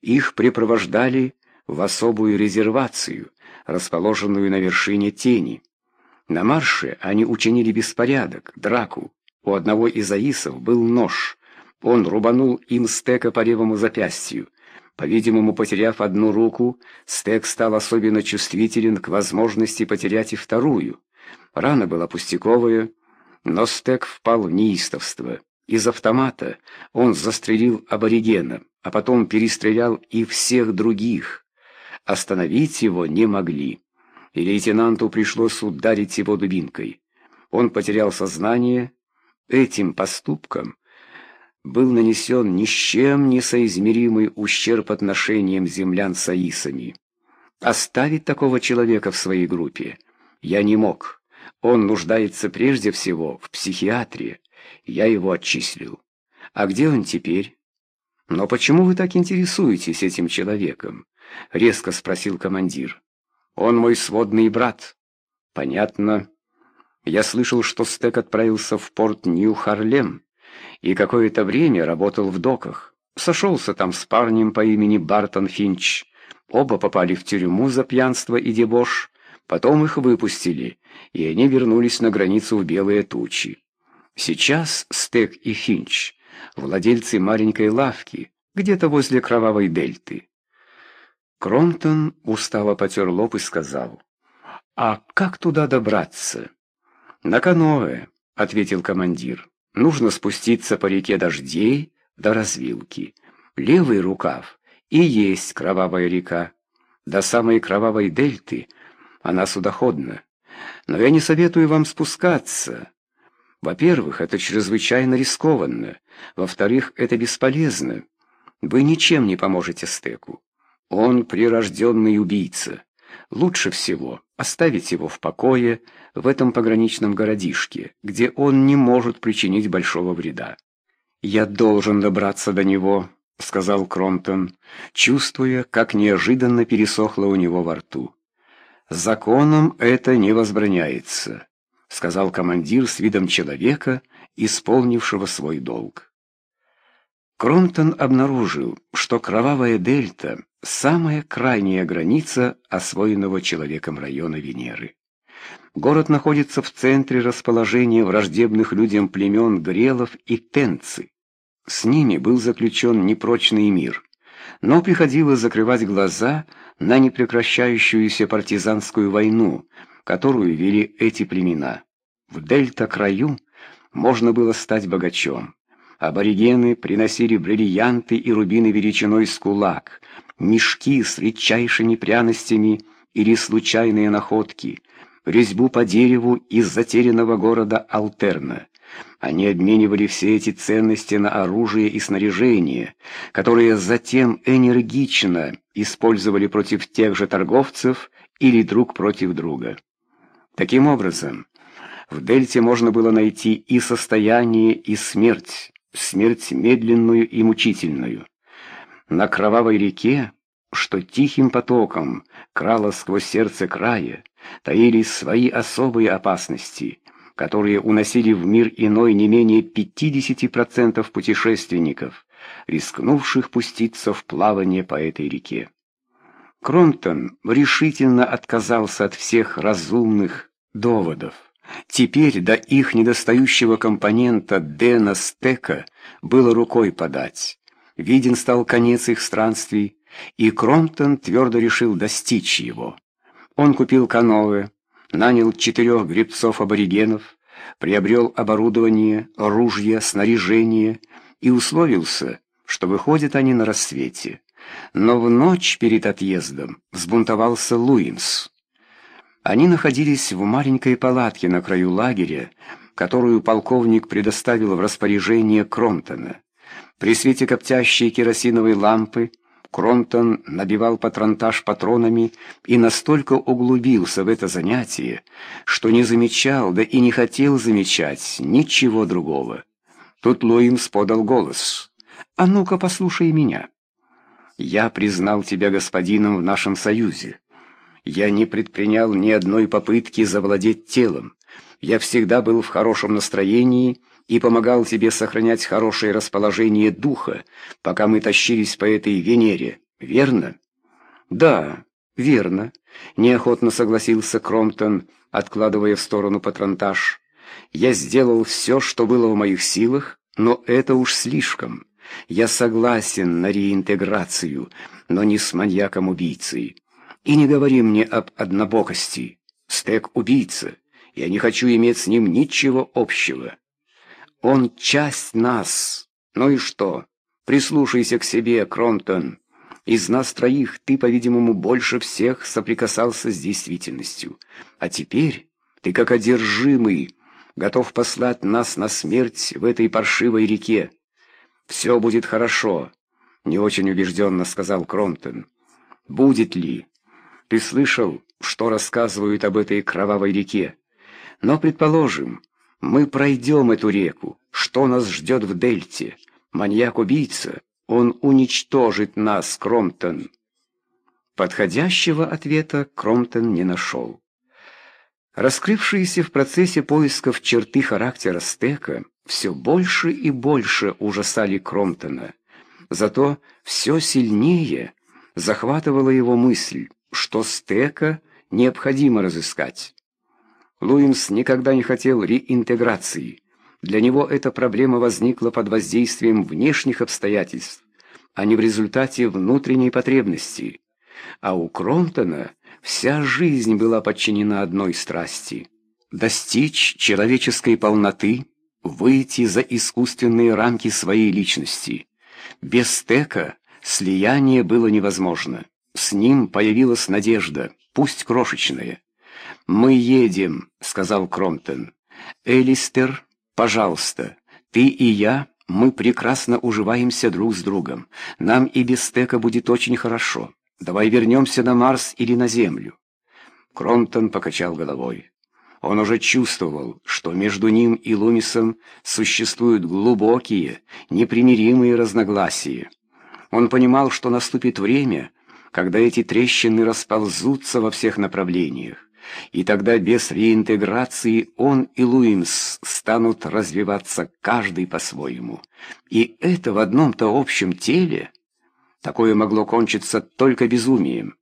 Их припровождали в особую резервацию, расположенную на вершине тени. На марше они учинили беспорядок, драку. У одного из аисов был нож. Он рубанул им стека по левому запястью. По-видимому, потеряв одну руку, стек стал особенно чувствителен к возможности потерять и вторую. Рана была пустяковая, но стек впал в неистовство. Из автомата он застрелил аборигена, а потом перестрелял и всех других. Остановить его не могли, и лейтенанту пришлось ударить его дубинкой. Он потерял сознание. Этим поступком был нанесен ни с чем не соизмеримый ущерб отношениям землян с аисами. Оставить такого человека в своей группе я не мог. Он нуждается прежде всего в психиатре. Я его отчислил. А где он теперь? «Но почему вы так интересуетесь этим человеком?» — резко спросил командир. «Он мой сводный брат». «Понятно. Я слышал, что Стек отправился в порт Нью-Харлем и какое-то время работал в доках. Сошелся там с парнем по имени Бартон Финч. Оба попали в тюрьму за пьянство и дебош. Потом их выпустили, и они вернулись на границу в белые тучи. Сейчас Стек и Финч — владельцы маленькой лавки, где-то возле кровавой дельты. Кромтон устало потер лоб и сказал, «А как туда добраться?» «На каноэ», — ответил командир. «Нужно спуститься по реке Дождей до развилки. Левый рукав и есть кровавая река. До самой кровавой дельты она судоходна. Но я не советую вам спускаться. Во-первых, это чрезвычайно рискованно. Во-вторых, это бесполезно. Вы ничем не поможете Стеку. Он прирожденный убийца. Лучше всего оставить его в покое в этом пограничном городишке, где он не может причинить большого вреда. «Я должен добраться до него», — сказал Кромтон, чувствуя, как неожиданно пересохло у него во рту. «Законом это не возбраняется», — сказал командир с видом человека, исполнившего свой долг. Кромтон обнаружил, что кровавая дельта — самая крайняя граница освоенного человеком района Венеры. Город находится в центре расположения враждебных людям племен Грелов и Тенцы. С ними был заключен непрочный мир, но приходилось закрывать глаза на непрекращающуюся партизанскую войну, которую вели эти племена. В дельта-краю можно было стать богачом. Аборигены приносили бриллианты и рубины величиной с кулак, мешки с редчайшими пряностями или случайные находки, резьбу по дереву из затерянного города Алтерна. Они обменивали все эти ценности на оружие и снаряжение, которые затем энергично использовали против тех же торговцев или друг против друга. Таким образом, в Дельте можно было найти и состояние, и смерть, смерть медленную и мучительную. На кровавой реке, что тихим потоком крала сквозь сердце края, таились свои особые опасности, которые уносили в мир иной не менее 50% путешественников, рискнувших пуститься в плавание по этой реке. Кромптон решительно отказался от всех разумных доводов. Теперь до их недостающего компонента Дэна Стека было рукой подать. Виден стал конец их странствий, и Кромптон твердо решил достичь его. Он купил каноэ, нанял четырех гребцов-аборигенов, приобрел оборудование, ружья, снаряжение и условился, что выходят они на рассвете. Но в ночь перед отъездом взбунтовался Луинс. Они находились в маленькой палатке на краю лагеря, которую полковник предоставил в распоряжение Кромтона. При свете коптящей керосиновой лампы Кромтон набивал патронтаж патронами и настолько углубился в это занятие, что не замечал, да и не хотел замечать ничего другого. Тут Луинс подал голос. «А ну-ка, послушай меня. Я признал тебя господином в нашем союзе. Я не предпринял ни одной попытки завладеть телом. Я всегда был в хорошем настроении и помогал тебе сохранять хорошее расположение духа, пока мы тащились по этой Венере, верно?» «Да, верно», — неохотно согласился Кромптон, откладывая в сторону патронтаж. «Я сделал все, что было в моих силах, но это уж слишком. Я согласен на реинтеграцию, но не с маньяком-убийцей. И не говори мне об однобокости. Стек — убийца. Я не хочу иметь с ним ничего общего. Он часть нас. Ну и что? Прислушайся к себе, Кромптон. Из нас троих ты, по-видимому, больше всех соприкасался с действительностью. А теперь ты, как одержимый, готов послать нас на смерть в этой паршивой реке. Все будет хорошо, — не очень убежденно сказал Кромптон. Будет ли? Ты слышал, что рассказывают об этой кровавой реке? Но, предположим, мы пройдем эту реку. Что нас ждет в дельте? Маньяк-убийца? Он уничтожит нас, Кромптон. Подходящего ответа Кромптон не нашел. Раскрывшиеся в процессе поисков черты характера Стека все больше и больше ужасали Кромптона. Зато все сильнее захватывала его мысль, что Стека необходимо разыскать. Луимс никогда не хотел реинтеграции. Для него эта проблема возникла под воздействием внешних обстоятельств, а не в результате внутренней потребности. А у Кромтона вся жизнь была подчинена одной страсти — достичь человеческой полноты, выйти за искусственные рамки своей личности. Без стека слияние было невозможно. С ним появилась надежда, пусть крошечная. «Мы едем», — сказал Кромптон. «Элистер, пожалуйста, ты и я, мы прекрасно уживаемся друг с другом. Нам и без стека будет очень хорошо. Давай вернемся на Марс или на Землю». Кромптон покачал головой. Он уже чувствовал, что между ним и Лумисом существуют глубокие, непримиримые разногласия. Он понимал, что наступит время, когда эти трещины расползутся во всех направлениях. И тогда без реинтеграции он и Луимс станут развиваться каждый по-своему. И это в одном-то общем теле. Такое могло кончиться только безумием.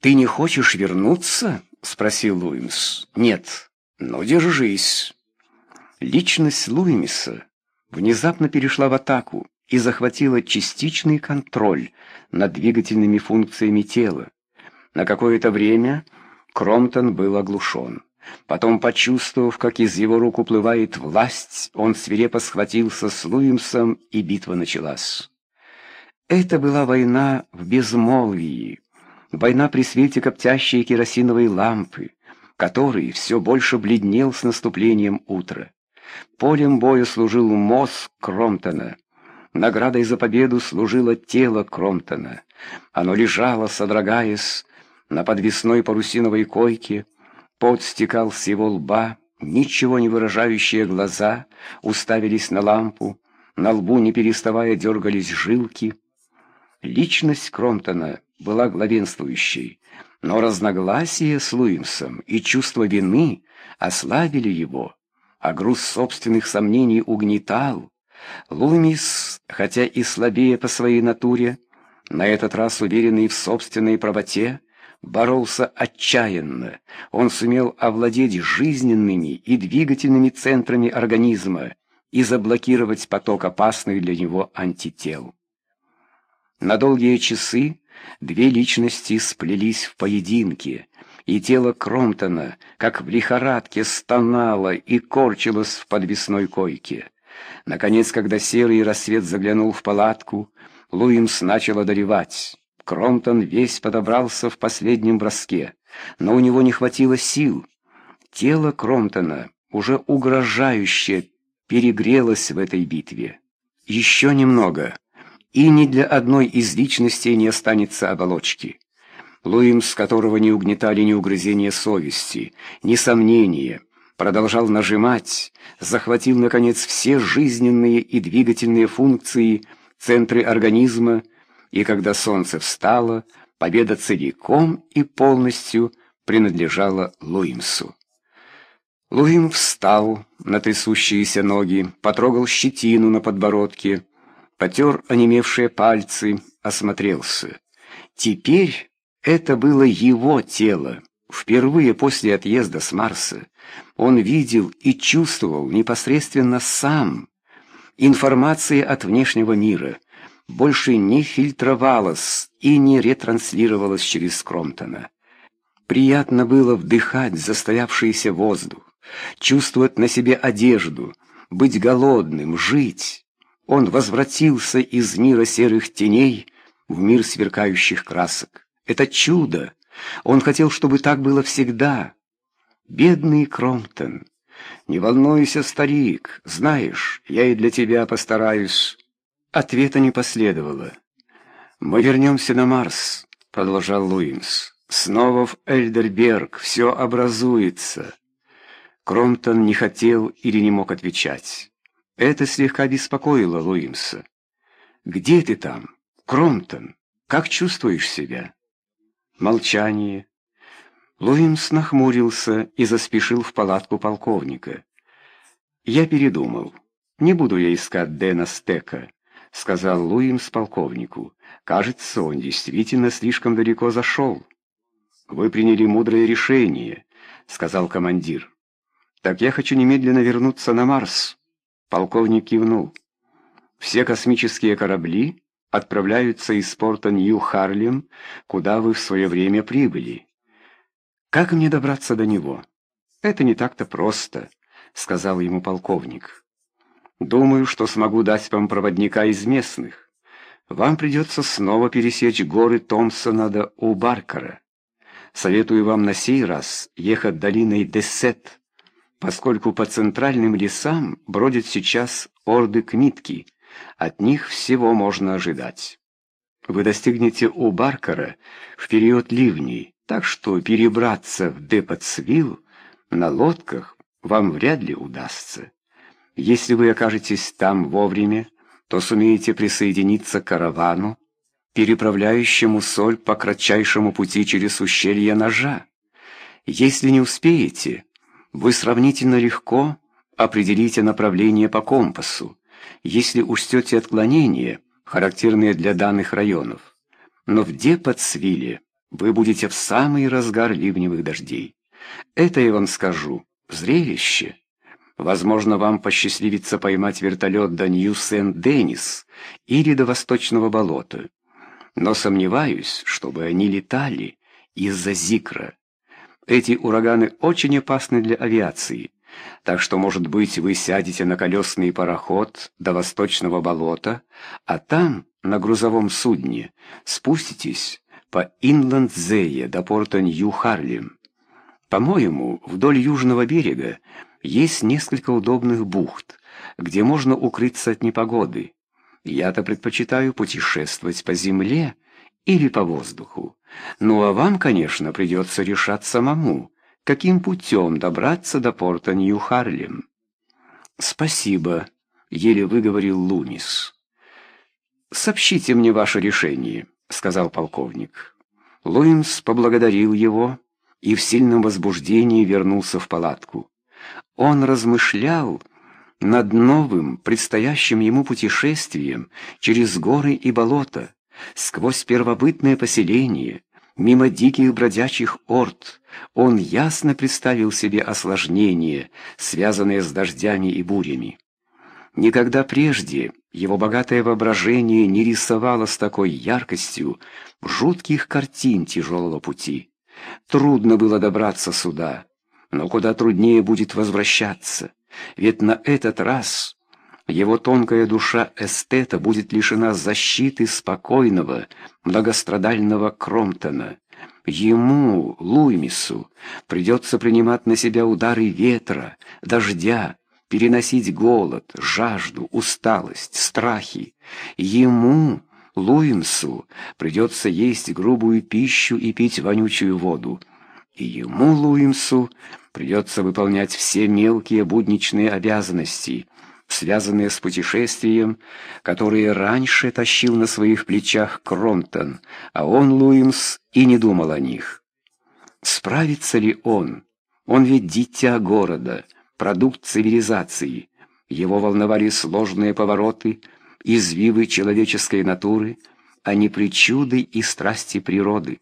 «Ты не хочешь вернуться?» — спросил Луимс. «Нет, но держись». Личность Луимиса внезапно перешла в атаку и захватила частичный контроль над двигательными функциями тела. На какое-то время Кромтон был оглушен. Потом, почувствовав, как из его рук уплывает власть, он свирепо схватился с Луимсом, и битва началась. Это была война в безмолвии, война при свете коптящей керосиновой лампы, который все больше бледнел с наступлением утра. Полем боя служил мозг Кромтона. Наградой за победу служило тело Кромтона. Оно лежало, содрогаясь, на подвесной парусиновой койке пот стекал с его лба, ничего не выражающие глаза уставились на лампу, на лбу не переставая дергались жилки. Личность Кромтона была главенствующей, но разногласия с Луимсом и чувство вины ослабили его, а груз собственных сомнений угнетал. Лумис, хотя и слабее по своей натуре, на этот раз уверенный в собственной правоте, боролся отчаянно. Он сумел овладеть жизненными и двигательными центрами организма и заблокировать поток опасных для него антител. На долгие часы две личности сплелись в поединке, и тело Кромтона, как в лихорадке, стонало и корчилось в подвесной койке. Наконец, когда серый рассвет заглянул в палатку, Луимс начал одолевать. Кромтон весь подобрался в последнем броске, но у него не хватило сил. Тело Кромтона уже угрожающе перегрелось в этой битве. Еще немного, и ни для одной из личностей не останется оболочки. Луимс, которого не угнетали ни угрызения совести, ни сомнения, продолжал нажимать, захватил, наконец, все жизненные и двигательные функции, центры организма, и когда солнце встало, победа целиком и полностью принадлежала Луимсу. Луим встал на трясущиеся ноги, потрогал щетину на подбородке, потер онемевшие пальцы осмотрелся. Теперь это было его тело. Впервые после отъезда с Марса он видел и чувствовал непосредственно сам. Информация от внешнего мира больше не фильтровалась и не ретранслировалась через Кромтона. Приятно было вдыхать застоявшийся воздух, чувствовать на себе одежду, быть голодным, жить. Он возвратился из мира серых теней в мир сверкающих красок. Это чудо! Он хотел, чтобы так было всегда. Бедный Кромптон. Не волнуйся, старик, знаешь, я и для тебя постараюсь. Ответа не последовало. «Мы вернемся на Марс», — продолжал Луинс. «Снова в Эльдерберг все образуется». Кромптон не хотел или не мог отвечать. Это слегка беспокоило Луимса. «Где ты там, Кромптон? Как чувствуешь себя?» Молчание. Луимс нахмурился и заспешил в палатку полковника. «Я передумал. Не буду я искать Дэна Стека», — сказал Луимс полковнику. «Кажется, он действительно слишком далеко зашел». «Вы приняли мудрое решение», — сказал командир. «Так я хочу немедленно вернуться на Марс». Полковник кивнул. «Все космические корабли отправляются из порта Нью-Харлем, куда вы в свое время прибыли. Как мне добраться до него? Это не так-то просто, сказал ему полковник. Думаю, что смогу дать вам проводника из местных. Вам придется снова пересечь горы Томпсона до Убаркара. Советую вам на сей раз ехать долиной Десет, поскольку по центральным лесам бродят сейчас орды кмитки — от них всего можно ожидать. Вы достигнете у Баркера в период ливней, так что перебраться в Депотсвилл на лодках вам вряд ли удастся. Если вы окажетесь там вовремя, то сумеете присоединиться к каравану, переправляющему соль по кратчайшему пути через ущелье ножа. Если не успеете, вы сравнительно легко определите направление по компасу, если учтете отклонения, характерные для данных районов. Но в Депотсвилле вы будете в самый разгар ливневых дождей. Это я вам скажу. Зрелище. Возможно, вам посчастливится поймать вертолет до Нью-Сент-Деннис или до Восточного болота. Но сомневаюсь, чтобы они летали из-за Зикра. Эти ураганы очень опасны для авиации. Так что, может быть, вы сядете на колесный пароход до Восточного болота, а там, на грузовом судне, спуститесь по Инландзее до порта Нью-Харлем. По-моему, вдоль южного берега есть несколько удобных бухт, где можно укрыться от непогоды. Я-то предпочитаю путешествовать по земле или по воздуху. Ну а вам, конечно, придется решать самому, каким путем добраться до порта Нью-Харлем. «Спасибо», — еле выговорил Лумис. «Сообщите мне ваше решение», — сказал полковник. Луимс поблагодарил его и в сильном возбуждении вернулся в палатку. Он размышлял над новым, предстоящим ему путешествием через горы и болота, сквозь первобытное поселение, Мимо диких бродячих орд он ясно представил себе осложнения, связанные с дождями и бурями. Никогда прежде его богатое воображение не рисовало с такой яркостью жутких картин тяжелого пути. Трудно было добраться сюда, но куда труднее будет возвращаться, ведь на этот раз его тонкая душа эстета будет лишена защиты спокойного, многострадального Кромтона. Ему, Луимису, придется принимать на себя удары ветра, дождя, переносить голод, жажду, усталость, страхи. Ему, Луимсу, придется есть грубую пищу и пить вонючую воду. И ему, Луимсу, придется выполнять все мелкие будничные обязанности — связанные с путешествием, которое раньше тащил на своих плечах Кромтон, а он, Луимс, и не думал о них. Справится ли он? Он ведь дитя города, продукт цивилизации. Его волновали сложные повороты, извивы человеческой натуры, а не причуды и страсти природы.